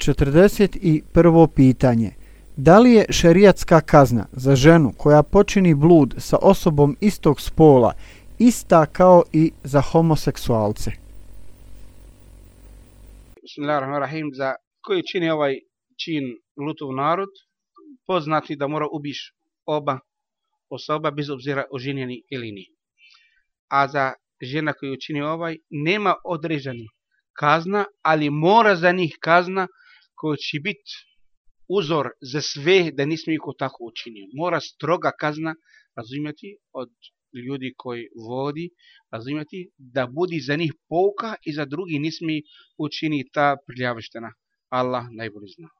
41. pitanje. Da li je šerijatska kazna za ženu koja počini blud sa osobom istog spola ista kao i za homoseksualce? Bismillahirrahmanirrahim. Za koji čini ovaj čin lutov narod, poznati da mora ubiš oba osoba bez obzira oženjeni ili ni. A za žena koju čini ovaj, nema određeni kazna, ali mora za njih kazna koji će biti uzor za sve da nismo niko tako učinio. Mora stroga kazna, razumjeti, od ljudi koji vodi, razumjeti, da budi za njih pouka i za drugi nismo učini ta priljavištena. Allah najbolji zna.